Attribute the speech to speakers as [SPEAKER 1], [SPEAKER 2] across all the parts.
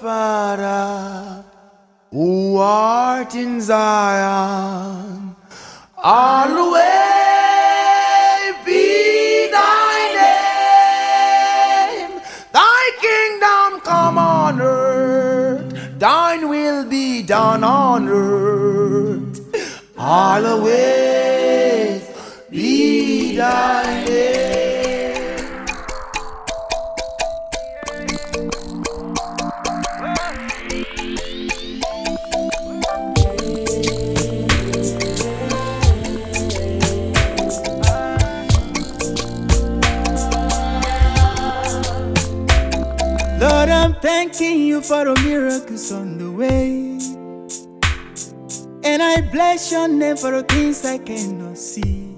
[SPEAKER 1] Father, who art in Zion, always be thy name. Thy kingdom come on earth, thine will be done on earth, always be thy name.
[SPEAKER 2] Lord, I'm thanking you for the miracles on the way. And I bless your name for the things I cannot see.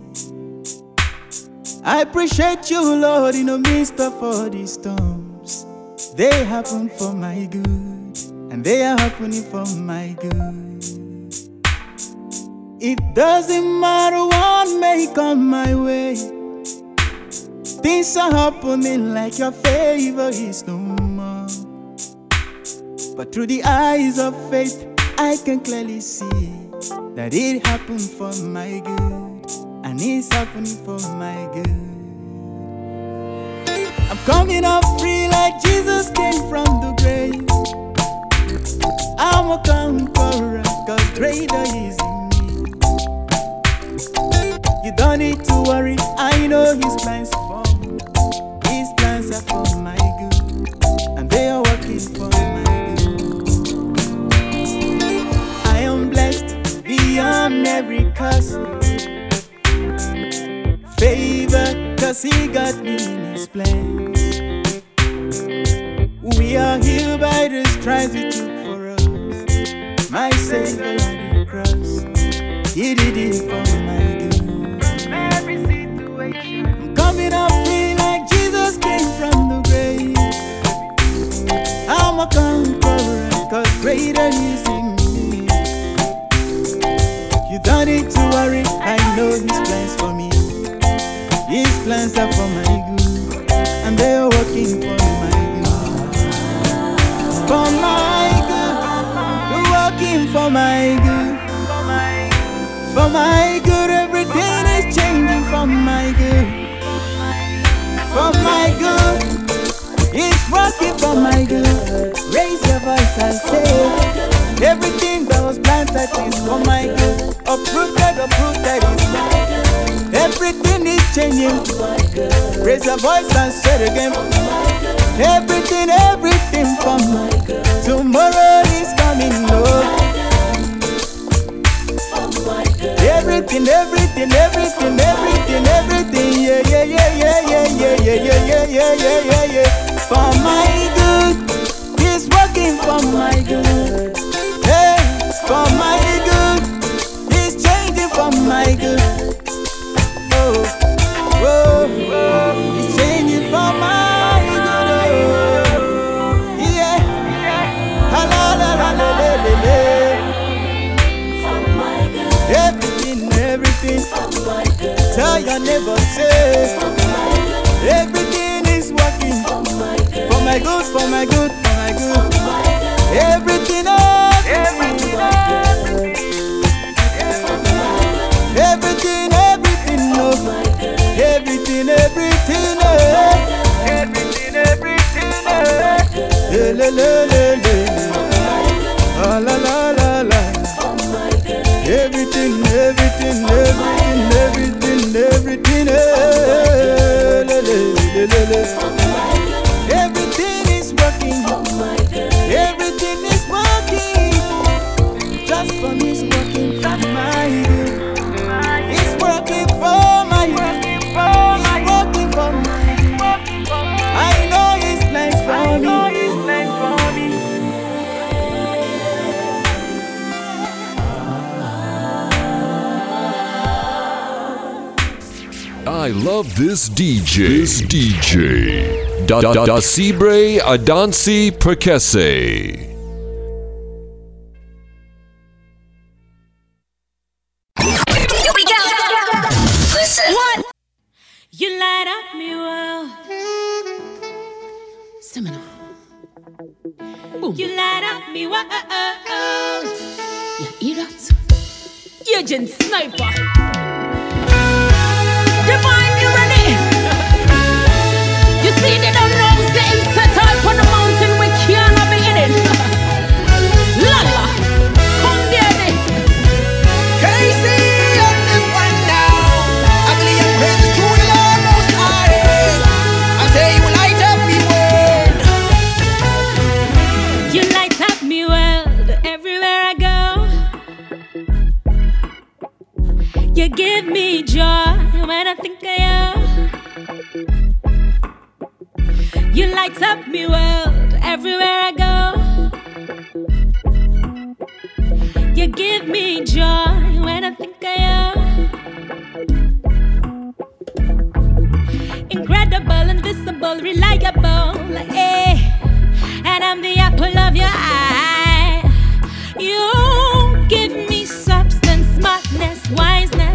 [SPEAKER 2] I appreciate you, Lord, in the midst of all these storms. They happen for my good, and they are happening for my good. It doesn't matter what may come my way. Things are happening like your favor is no more. But through the eyes of faith, I can clearly see that it happened for my good, and it's happening for my good. I'm coming up free like Jesus came from the grave. I'm a conqueror, cause greater is in me. You don't need to worry, I know His plans curse. Favor, cause He got me in His plans. We are healed by the stripes He took for us. My Savior on the cross, He did it for my good. Every situation. I'm coming up free like Jesus came from the grave. I'm a conqueror, cause greater is need to worry, I know His plans for me. His plans are for my good, and they are working for my good. For my good, you're working for my good. For my good, everything is changing for my good. For my good, it's working for my good. Raise your voice and say, everything that was planted is for my good. Uprooted, uprooted is my good. Everything is changing. Raise your voice and say it again. Everything, everything good. Tomorrow is coming, Lord. Everything, everything, everything, everything, everything, yeah, yeah, yeah, yeah, yeah, yeah, yeah, yeah, yeah, yeah, yeah, yeah. For my good, He's working for my good. Hey, for my good, my good. Oh, whoa, whoa, He's changing for my good. Oh, yeah, la la la la la la. la. Everything, everything. Tell your neighbor, say. Everything is working for my good, for my good, for my good. Everything, everything. Everything, Le, le, le, le. Ah, la, la, la, la. Everything, everything, everything, everything, everything, eh, le, le, le, le, le.
[SPEAKER 3] This DJ. This DJ. Da da da, Sibre Adansi Perkese.
[SPEAKER 4] You light up me world. Seminole. Boom. You light up me world.
[SPEAKER 5] You hear that? Agent Sniper.
[SPEAKER 4] Divine. give me joy when I think of you. You light up me world everywhere I go. You give me joy when I think of you. Incredible, invisible, reliable, eh? And I'm the apple of your eye. You give me substance, smartness, wiseness.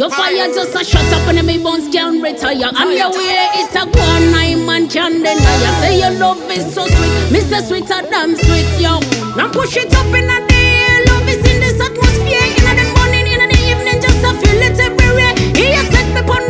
[SPEAKER 1] Your
[SPEAKER 5] fire just a shut up and me bones can't retire. And your way it's a one nine man can deny. I say your love is so sweet, Mr. Sweeter than sweet, yo. Now push it up in the day, love is in this atmosphere. In the morning, in the evening, just a feel it everywhere. He has set me upon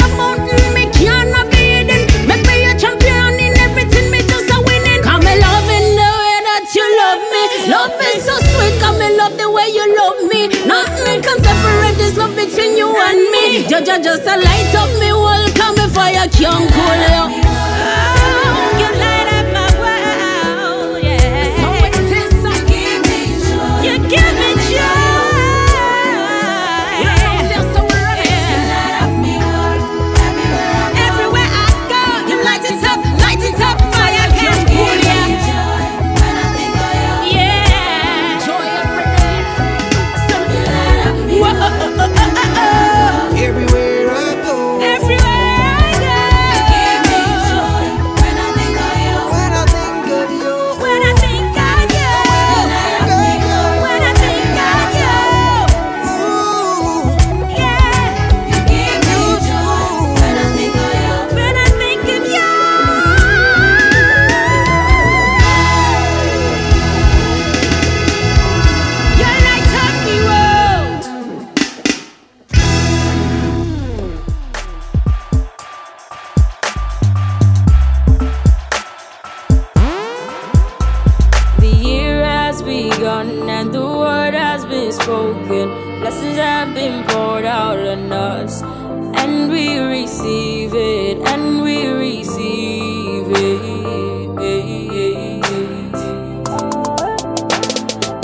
[SPEAKER 6] on us. And we receive it, and we receive it.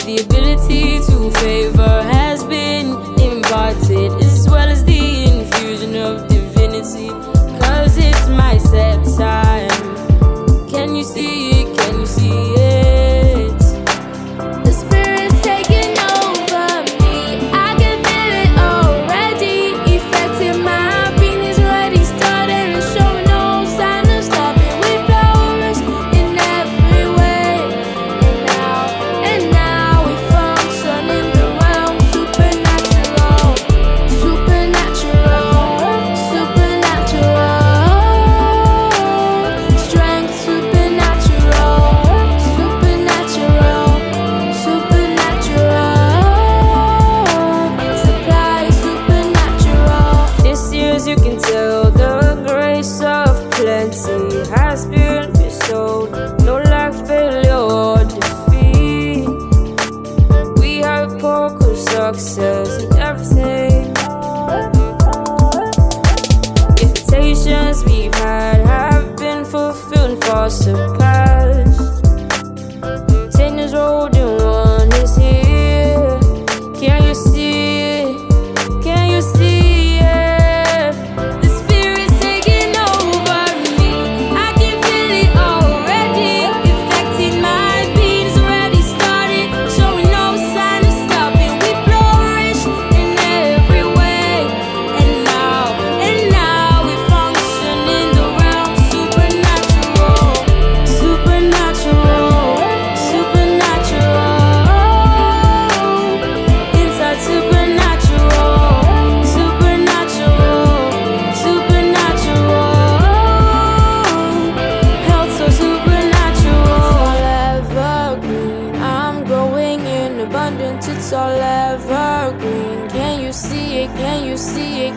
[SPEAKER 6] The ability to favor.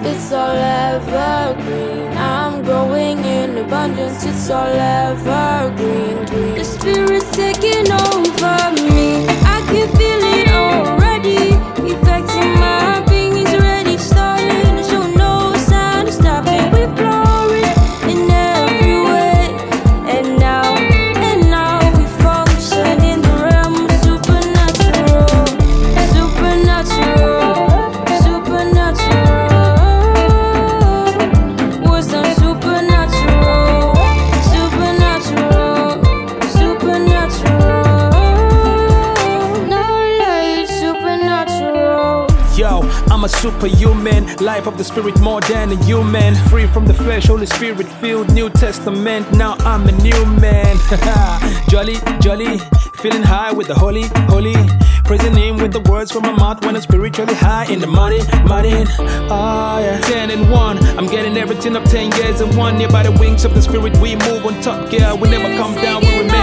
[SPEAKER 6] it's all evergreen. I'm growing in abundance, it's all evergreen. Green. The spirit's taking over me.
[SPEAKER 7] superhuman. Life of the spirit more than a human. Free from the flesh, Holy Spirit filled New Testament. Now I'm a new man. jolly, jolly, feeling high with the holy, holy. Praising Him with the words from my mouth when I'm spiritually high in the morning, morning. Oh, yeah. 10 and 1, I'm getting everything of 10 years in one. Near by the wings of the Spirit, we move on top, yeah. We never come down, we remain.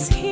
[SPEAKER 6] is
[SPEAKER 4] here.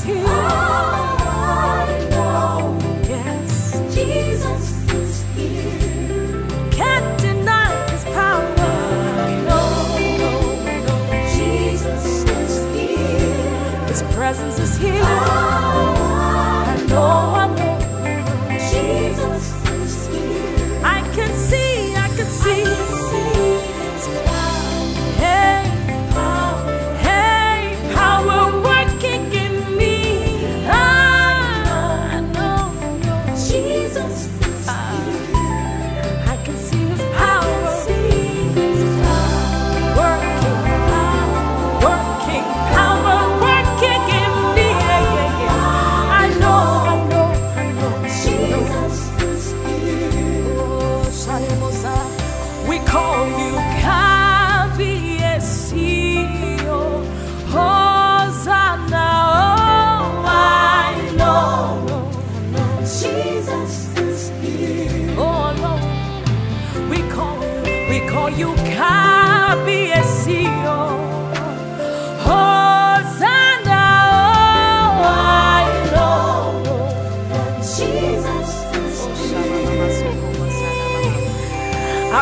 [SPEAKER 4] is here.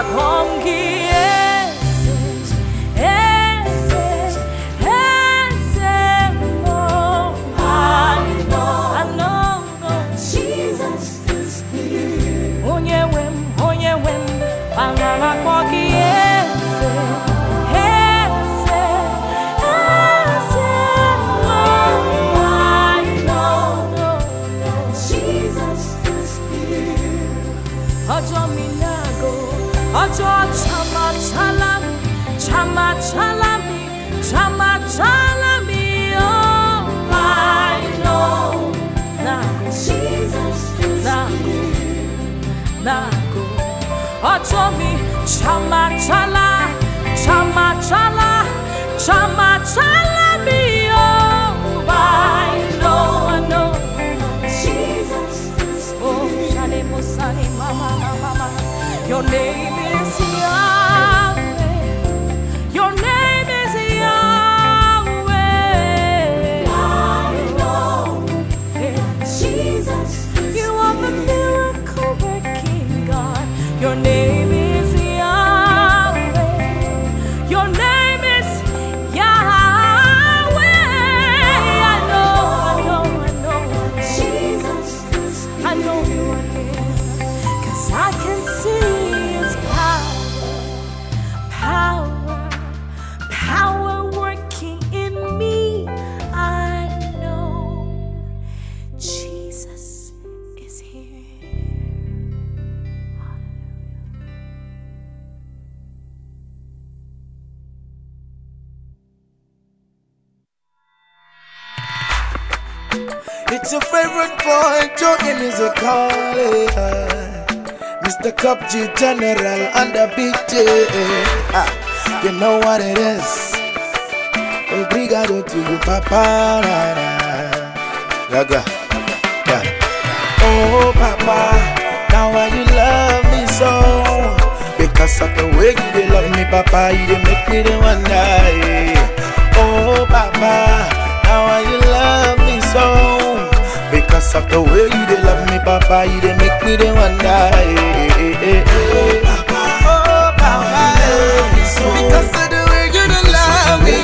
[SPEAKER 4] 看见 náà go. Ọjọ́ mi chama chala, chama chala, chama chala mi, oh, I know, I. Jesus Oh, Mama, Mama. Your name
[SPEAKER 8] G General and the Big. Ah, you know what it is. Obrigado to you, Papa. Na. Yeah. Oh, Papa, now why you love me so? Because of the way you love me, Papa, you make me the wonder. yeah. Oh, Papa, now why you love me so? Because of the way you dey love me, Papa, you dey make me the wonder. yeah. Oh, Papa, oh, Papa, yeah. because of the way you love me.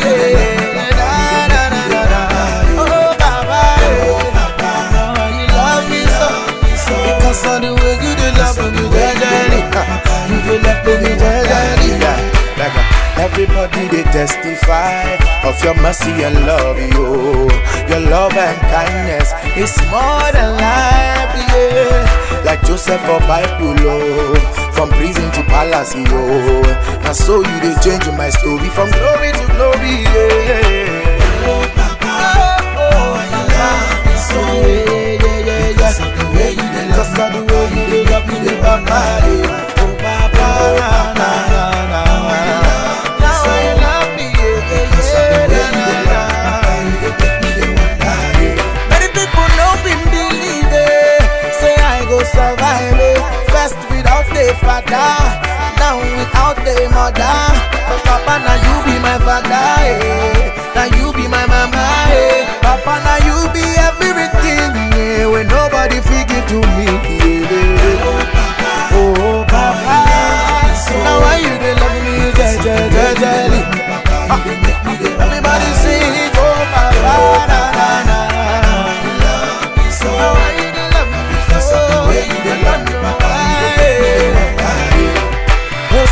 [SPEAKER 8] Oh, love me so? Because of the way you love me. You love me. Uh, they testify of your mercy and love, you. Your love and kindness is more than life, yeah. Like Joseph or Bible, oh. from prison to palace, yo. And so you they change my story from glory to glory, yeah. Oh, Papa, oh, you love me so, yeah, the way you dey love me, the way you dey love me, the Papa. Oh, Papa, na, na, survive it. First without the father, now without the mother. But Papa, now you be my father, eh. Now you be my mama, eh. Papa, now you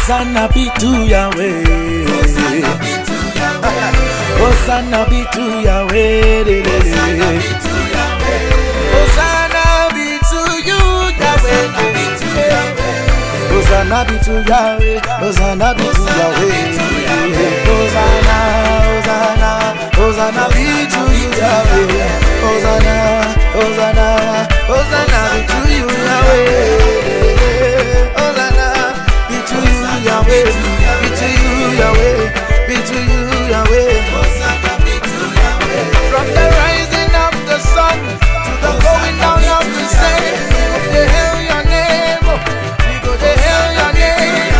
[SPEAKER 8] Hosanna be to Yahweh. Hosanna be to Yahweh. Hosanna be to Yahweh. Hosanna be to you, Yahweh. Hosanna be to Yahweh. Hosanna be to Yahweh. Hosanna, Hosanna, Hosanna be to you, Yahweh. Hosanna, Hosanna, Hosanna be to you, Yahweh. Yahweh. Be to you, Yahweh. Be to you, Yahweh. From the rising of the sun to the going down of the same, we hail your name. We go to hail your name.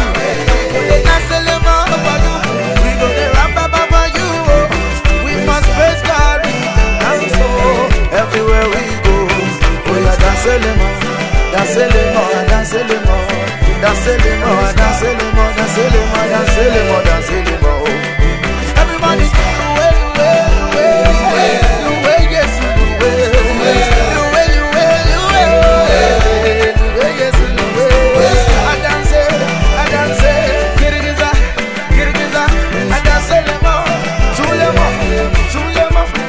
[SPEAKER 8] We dance a little over you. We go to rap about you. We must praise God. We dance oh, everywhere we go. We are dancing more, dancing more, dancing Everybody, do it, do it, do it, do it, yes, do it, do it, do it, do it, do it, yes, do it. I dance it, I dance it, it, it, dance it,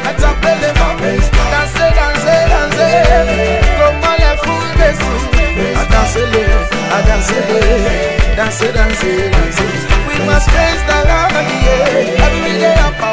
[SPEAKER 8] I tap the lemo. Dance it, dance it, dance it, come on, let. I dance it, I dance it, dance dance dance. We must praise the Lord, yeah, every day of our